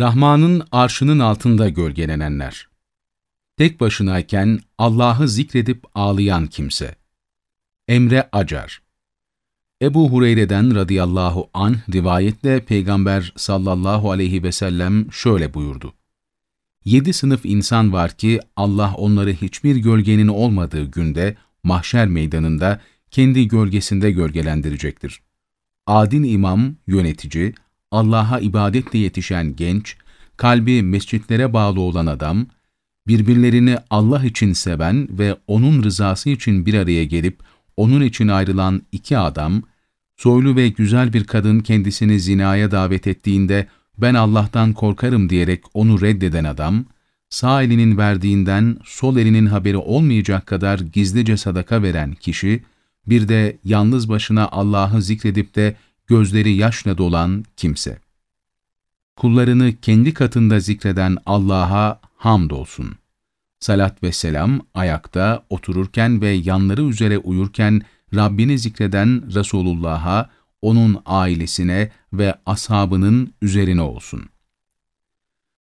Rahman'ın arşının altında gölgelenenler. Tek başınayken Allah'ı zikredip ağlayan kimse. Emre Acar Ebu Hureyre'den radıyallahu anh rivayetle Peygamber sallallahu aleyhi ve sellem şöyle buyurdu. Yedi sınıf insan var ki Allah onları hiçbir gölgenin olmadığı günde mahşer meydanında kendi gölgesinde gölgelendirecektir. Adil imam, yönetici, Allah'a ibadetle yetişen genç, kalbi mescitlere bağlı olan adam, birbirlerini Allah için seven ve O'nun rızası için bir araya gelip O'nun için ayrılan iki adam, soylu ve güzel bir kadın kendisini zinaya davet ettiğinde ben Allah'tan korkarım diyerek onu reddeden adam, sağ elinin verdiğinden sol elinin haberi olmayacak kadar gizlice sadaka veren kişi, bir de yalnız başına Allah'ı zikredip de gözleri yaşla dolan kimse. Kullarını kendi katında zikreden Allah'a hamdolsun. Salat ve selam ayakta, otururken ve yanları üzere uyurken Rabbini zikreden Resulullah'a, onun ailesine ve ashabının üzerine olsun.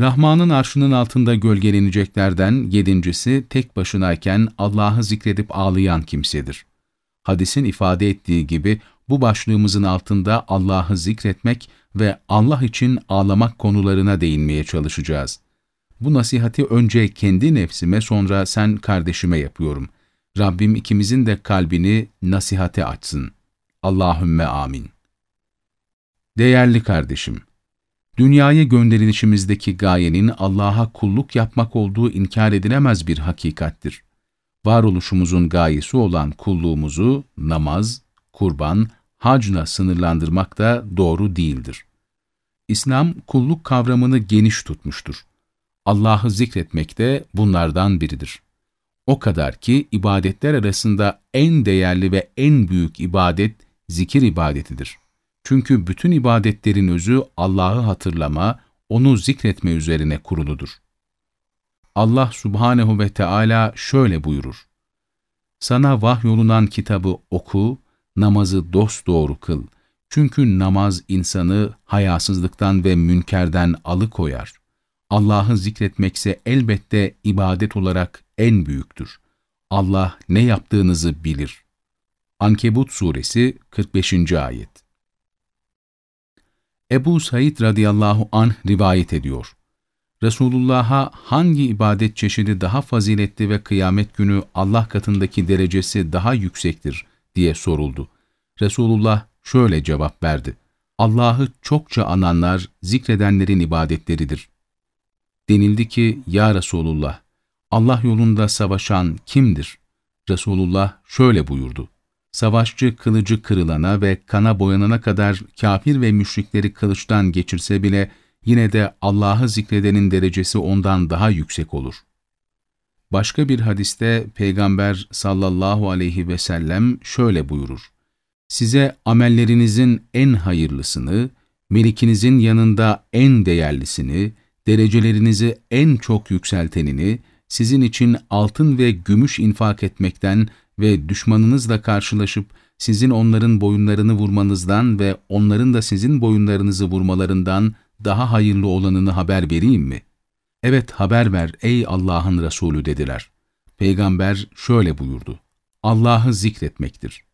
Rahman'ın arşının altında gölgeleneceklerden yedincisi tek başınayken Allah'ı zikredip ağlayan kimsedir. Hadisin ifade ettiği gibi bu başlığımızın altında Allah'ı zikretmek ve Allah için ağlamak konularına değinmeye çalışacağız. Bu nasihati önce kendi nefsime sonra sen kardeşime yapıyorum. Rabbim ikimizin de kalbini nasihate açsın. Allahümme amin. Değerli kardeşim, dünyaya gönderilişimizdeki gayenin Allah'a kulluk yapmak olduğu inkar edilemez bir hakikattir. Varoluşumuzun gayesi olan kulluğumuzu namaz, kurban, hacla sınırlandırmak da doğru değildir. İslam kulluk kavramını geniş tutmuştur. Allah'ı zikretmek de bunlardan biridir. O kadar ki ibadetler arasında en değerli ve en büyük ibadet zikir ibadetidir. Çünkü bütün ibadetlerin özü Allah'ı hatırlama, onu zikretme üzerine kuruludur. Allah subhanehu ve Teala şöyle buyurur. Sana vahyolunan kitabı oku, namazı dosdoğru kıl. Çünkü namaz insanı hayasızlıktan ve münkerden alıkoyar. Allah'ı zikretmekse elbette ibadet olarak en büyüktür. Allah ne yaptığınızı bilir. Ankebut Suresi 45. Ayet Ebu Said radıyallahu anh rivayet ediyor. Resulullah'a hangi ibadet çeşidi daha faziletli ve kıyamet günü Allah katındaki derecesi daha yüksektir diye soruldu. Resulullah şöyle cevap verdi. Allah'ı çokça ananlar zikredenlerin ibadetleridir. Denildi ki, Ya Resulullah, Allah yolunda savaşan kimdir? Resulullah şöyle buyurdu. Savaşçı kılıcı kırılana ve kana boyanana kadar kafir ve müşrikleri kılıçtan geçirse bile yine de Allah'ı zikredenin derecesi ondan daha yüksek olur. Başka bir hadiste Peygamber sallallahu aleyhi ve sellem şöyle buyurur. Size amellerinizin en hayırlısını, melikinizin yanında en değerlisini, derecelerinizi en çok yükseltenini, sizin için altın ve gümüş infak etmekten ve düşmanınızla karşılaşıp sizin onların boyunlarını vurmanızdan ve onların da sizin boyunlarınızı vurmalarından daha hayırlı olanını haber vereyim mi? Evet haber ver ey Allah'ın Resulü dediler. Peygamber şöyle buyurdu. Allah'ı zikretmektir.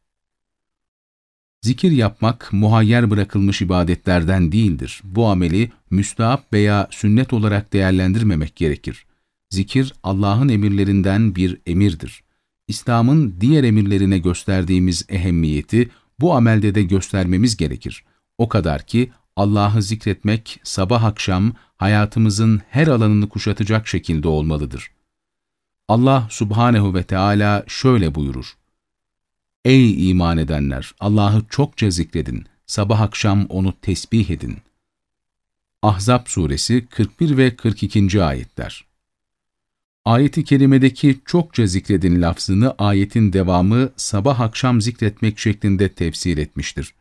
Zikir yapmak muhayyer bırakılmış ibadetlerden değildir. Bu ameli müstahap veya sünnet olarak değerlendirmemek gerekir. Zikir Allah'ın emirlerinden bir emirdir. İslam'ın diğer emirlerine gösterdiğimiz ehemmiyeti bu amelde de göstermemiz gerekir. O kadar ki Allah'ı zikretmek sabah akşam hayatımızın her alanını kuşatacak şekilde olmalıdır. Allah subhanehu ve Teala şöyle buyurur. Ey iman edenler! Allah'ı çokça zikredin, sabah akşam onu tesbih edin. Ahzab suresi 41 ve 42. ayetler Ayeti kerimedeki çokça zikredin lafzını ayetin devamı sabah akşam zikretmek şeklinde tefsir etmiştir.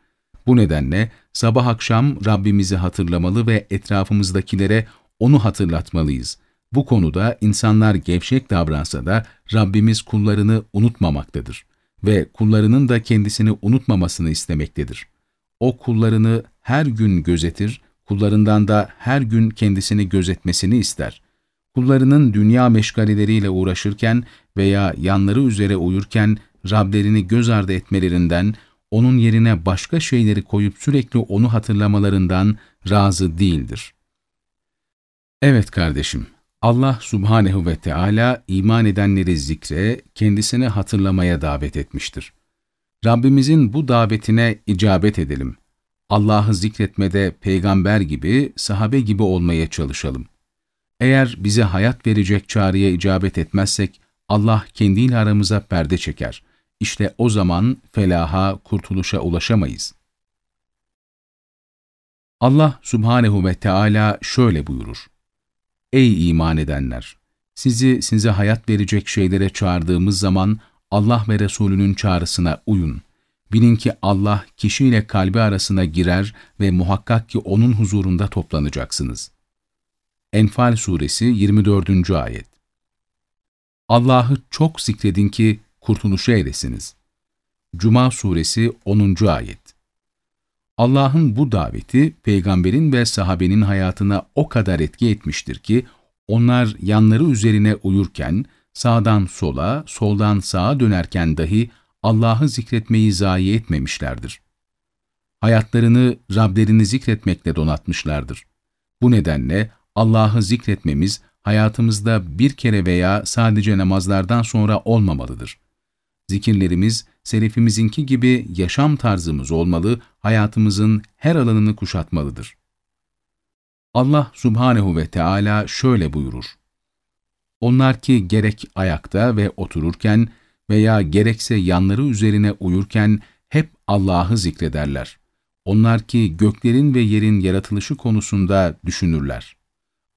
Bu nedenle sabah akşam Rabbimizi hatırlamalı ve etrafımızdakilere onu hatırlatmalıyız. Bu konuda insanlar gevşek davransa da Rabbimiz kullarını unutmamaktadır ve kullarının da kendisini unutmamasını istemektedir. O kullarını her gün gözetir, Kullarından da her gün kendisini gözetmesini ister. Kullarının dünya meşgaleleriyle uğraşırken veya yanları üzere uyurken Rablerini göz ardı etmelerinden, onun yerine başka şeyleri koyup sürekli onu hatırlamalarından razı değildir. Evet kardeşim, Allah subhanehu ve Teala iman edenleri zikre, kendisini hatırlamaya davet etmiştir. Rabbimizin bu davetine icabet edelim. Allah'ı zikretmede peygamber gibi, sahabe gibi olmaya çalışalım. Eğer bize hayat verecek çağrıya icabet etmezsek, Allah kendiyle aramıza perde çeker. İşte o zaman felaha, kurtuluşa ulaşamayız. Allah subhanehu ve Teala şöyle buyurur. Ey iman edenler! Sizi size hayat verecek şeylere çağırdığımız zaman Allah ve Resulünün çağrısına uyun. Bilin ki Allah kişiyle kalbi arasına girer ve muhakkak ki O'nun huzurunda toplanacaksınız. Enfal Suresi 24. Ayet Allah'ı çok zikredin ki kurtuluşa eresiniz. Cuma Suresi 10. Ayet Allah'ın bu daveti peygamberin ve sahabenin hayatına o kadar etki etmiştir ki onlar yanları üzerine uyurken sağdan sola, soldan sağa dönerken dahi Allah'ı zikretmeyi zayi etmemişlerdir. Hayatlarını Rablerini zikretmekle donatmışlardır. Bu nedenle Allah'ı zikretmemiz hayatımızda bir kere veya sadece namazlardan sonra olmamalıdır. Zikirlerimiz, selefimizinki gibi yaşam tarzımız olmalı, hayatımızın her alanını kuşatmalıdır. Allah subhanehu ve Teala şöyle buyurur. Onlar ki gerek ayakta ve otururken veya gerekse yanları üzerine uyurken hep Allah'ı zikrederler. Onlar ki göklerin ve yerin yaratılışı konusunda düşünürler.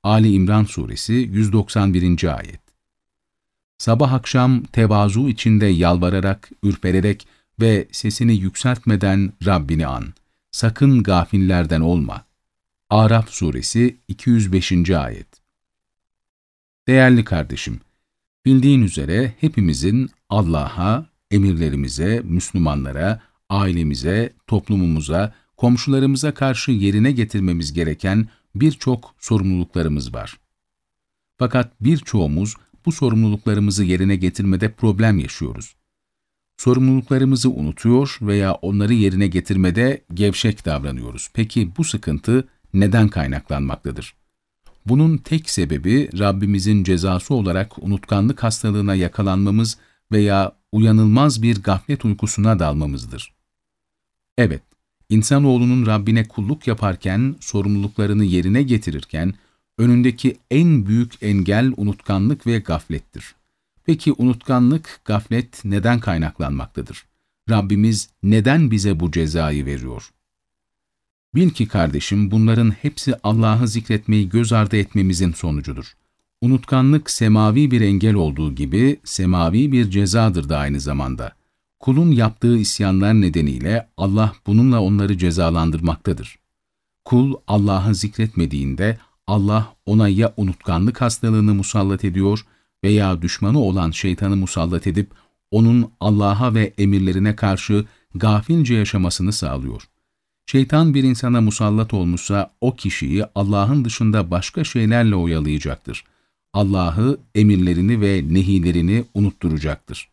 Ali İmran Suresi 191. Ayet Sabah akşam tevazu içinde yalvararak, ürpererek ve sesini yükseltmeden Rabbini an. Sakın gafillerden olma. Araf Suresi 205. Ayet Değerli kardeşim, bildiğin üzere hepimizin Allah'a, emirlerimize, Müslümanlara, ailemize, toplumumuza, komşularımıza karşı yerine getirmemiz gereken birçok sorumluluklarımız var. Fakat birçoğumuz bu sorumluluklarımızı yerine getirmede problem yaşıyoruz. Sorumluluklarımızı unutuyor veya onları yerine getirmede gevşek davranıyoruz. Peki bu sıkıntı neden kaynaklanmaktadır? Bunun tek sebebi Rabbimizin cezası olarak unutkanlık hastalığına yakalanmamız veya uyanılmaz bir gaflet uykusuna dalmamızdır. Evet, insanoğlunun Rabbine kulluk yaparken, sorumluluklarını yerine getirirken, önündeki en büyük engel unutkanlık ve gaflettir. Peki unutkanlık, gaflet neden kaynaklanmaktadır? Rabbimiz neden bize bu cezayı veriyor? Bil ki kardeşim bunların hepsi Allah'ı zikretmeyi göz ardı etmemizin sonucudur. Unutkanlık semavi bir engel olduğu gibi semavi bir cezadır da aynı zamanda. Kulun yaptığı isyanlar nedeniyle Allah bununla onları cezalandırmaktadır. Kul Allah'ı zikretmediğinde Allah ona ya unutkanlık hastalığını musallat ediyor veya düşmanı olan şeytanı musallat edip onun Allah'a ve emirlerine karşı gafilce yaşamasını sağlıyor. Şeytan bir insana musallat olmuşsa o kişiyi Allah'ın dışında başka şeylerle oyalayacaktır. Allah'ı, emirlerini ve nehilerini unutturacaktır.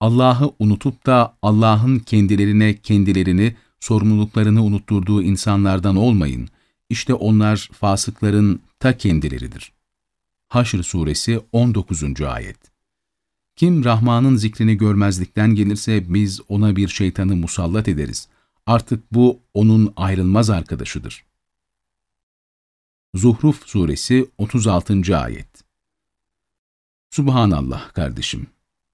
Allah'ı unutup da Allah'ın kendilerine kendilerini, sorumluluklarını unutturduğu insanlardan olmayın. İşte onlar fasıkların ta kendileridir. Haşr Suresi 19. Ayet Kim Rahman'ın zikrini görmezlikten gelirse biz ona bir şeytanı musallat ederiz. Artık bu onun ayrılmaz arkadaşıdır. Zuhruf Suresi 36. Ayet Subhanallah kardeşim,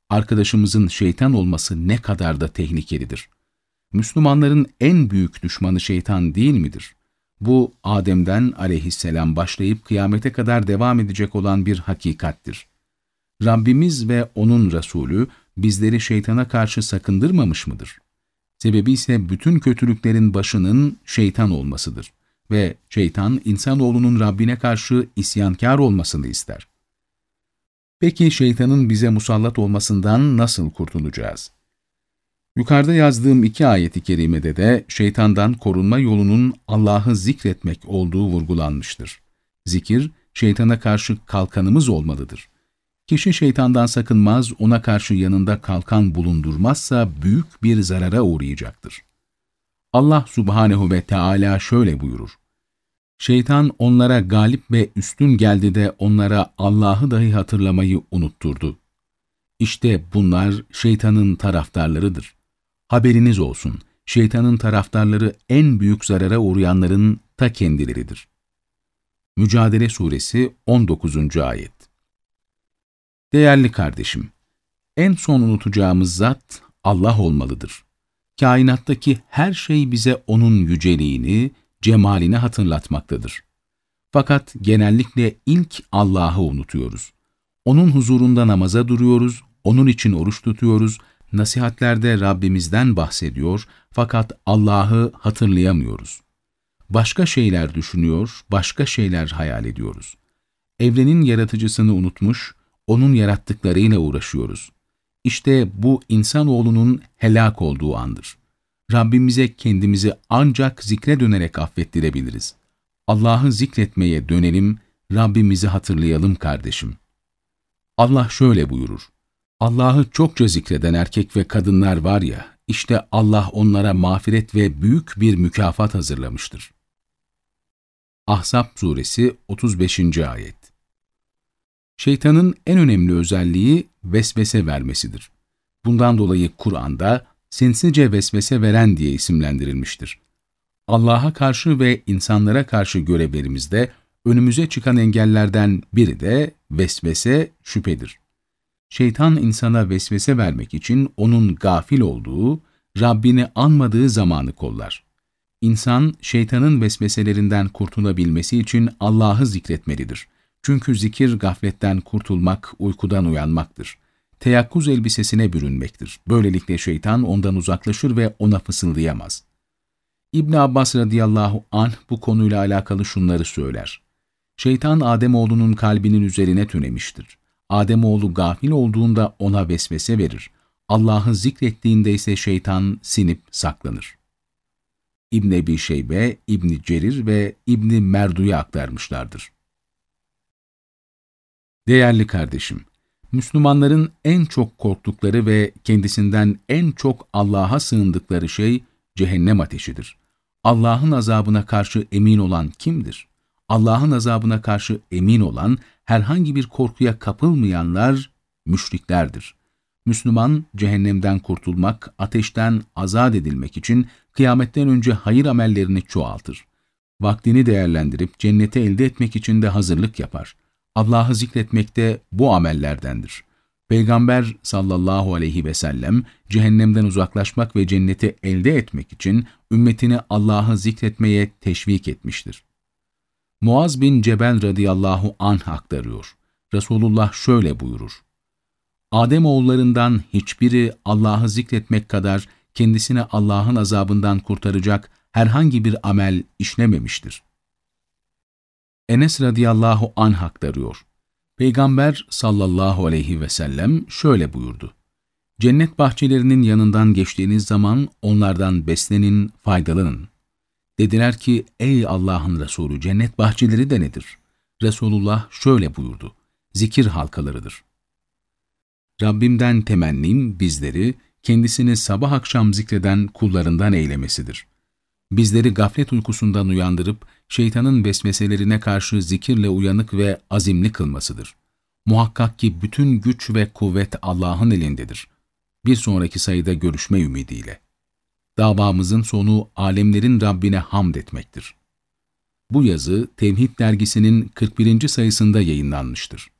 arkadaşımızın şeytan olması ne kadar da tehlikelidir. Müslümanların en büyük düşmanı şeytan değil midir? Bu Adem'den aleyhisselam başlayıp kıyamete kadar devam edecek olan bir hakikattir. Rabbimiz ve O'nun Resulü bizleri şeytana karşı sakındırmamış mıdır? Sebebi ise bütün kötülüklerin başının şeytan olmasıdır. Ve şeytan insanoğlunun Rabbine karşı isyankar olmasını ister. Peki şeytanın bize musallat olmasından nasıl kurtulacağız? Yukarıda yazdığım iki ayeti kerimede de şeytandan korunma yolunun Allah'ı zikretmek olduğu vurgulanmıştır. Zikir, şeytana karşı kalkanımız olmalıdır. Kişi şeytandan sakınmaz, ona karşı yanında kalkan bulundurmazsa büyük bir zarara uğrayacaktır. Allah subhanehu ve Teala şöyle buyurur. Şeytan onlara galip ve üstün geldi de onlara Allah'ı dahi hatırlamayı unutturdu. İşte bunlar şeytanın taraftarlarıdır. Haberiniz olsun, şeytanın taraftarları en büyük zarara uğrayanların ta kendileridir. Mücadele Suresi 19. Ayet Değerli kardeşim, en son unutacağımız zat Allah olmalıdır. Kainattaki her şey bize O'nun yüceliğini, cemalini hatırlatmaktadır. Fakat genellikle ilk Allah'ı unutuyoruz. Onun huzurunda namaza duruyoruz, O'nun için oruç tutuyoruz, nasihatlerde Rabbimizden bahsediyor fakat Allah'ı hatırlayamıyoruz. Başka şeyler düşünüyor, başka şeyler hayal ediyoruz. Evrenin yaratıcısını unutmuş, onun yarattıklarıyla uğraşıyoruz. İşte bu insanoğlunun helak olduğu andır. Rabbimize kendimizi ancak zikre dönerek affettirebiliriz. Allah'ı zikretmeye dönelim, Rabbimizi hatırlayalım kardeşim. Allah şöyle buyurur. Allah'ı çokça zikreden erkek ve kadınlar var ya, işte Allah onlara mağfiret ve büyük bir mükafat hazırlamıştır. Ahzab Suresi 35. Ayet Şeytanın en önemli özelliği vesvese vermesidir. Bundan dolayı Kur'an'da sinsice vesvese veren diye isimlendirilmiştir. Allah'a karşı ve insanlara karşı görevlerimizde önümüze çıkan engellerden biri de vesvese, şüphedir. Şeytan insana vesvese vermek için onun gafil olduğu, Rabbini anmadığı zamanı kollar. İnsan, şeytanın vesveselerinden kurtulabilmesi için Allah'ı zikretmelidir. Çünkü zikir gafletten kurtulmak, uykudan uyanmaktır. Teyakkuz elbisesine bürünmektir. Böylelikle şeytan ondan uzaklaşır ve ona fısıldayamaz. İbn Abbas radıyallahu anh bu konuyla alakalı şunları söyler. Şeytan Ademoğlunun kalbinin üzerine tünemiştir. Ademoğlu gafil olduğunda ona vesvese verir. Allah'ı zikrettiğinde ise şeytan sinip saklanır. İbn Ebi Şeybe, İbn Cerir ve İbn Merdu'ya aktarmışlardır. Değerli kardeşim, Müslümanların en çok korktukları ve kendisinden en çok Allah'a sığındıkları şey cehennem ateşidir. Allah'ın azabına karşı emin olan kimdir? Allah'ın azabına karşı emin olan, herhangi bir korkuya kapılmayanlar müşriklerdir. Müslüman, cehennemden kurtulmak, ateşten azat edilmek için kıyametten önce hayır amellerini çoğaltır. Vaktini değerlendirip cenneti elde etmek için de hazırlık yapar. Allah'ı zikretmek de bu amellerdendir. Peygamber sallallahu aleyhi ve sellem cehennemden uzaklaşmak ve cenneti elde etmek için ümmetini Allah'ı zikretmeye teşvik etmiştir. Muaz bin Cebel radıyallahu anh aktarıyor. Resulullah şöyle buyurur. Adem oğullarından hiçbiri Allah'ı zikretmek kadar kendisine Allah'ın azabından kurtaracak herhangi bir amel işlememiştir. Enes radıyallahu anh aktarıyor. Peygamber sallallahu aleyhi ve sellem şöyle buyurdu. Cennet bahçelerinin yanından geçtiğiniz zaman onlardan beslenin, faydalanın. Dediler ki, ey Allah'ın Resulü cennet bahçeleri de nedir? Resulullah şöyle buyurdu, zikir halkalarıdır. Rabbimden temennim bizleri, kendisini sabah akşam zikreden kullarından eylemesidir. Bizleri gaflet uykusundan uyandırıp, şeytanın vesveselerine karşı zikirle uyanık ve azimli kılmasıdır. Muhakkak ki bütün güç ve kuvvet Allah'ın elindedir. Bir sonraki sayıda görüşme ümidiyle. Davamızın sonu alemlerin Rabbine hamd etmektir. Bu yazı Tevhid dergisinin 41. sayısında yayınlanmıştır.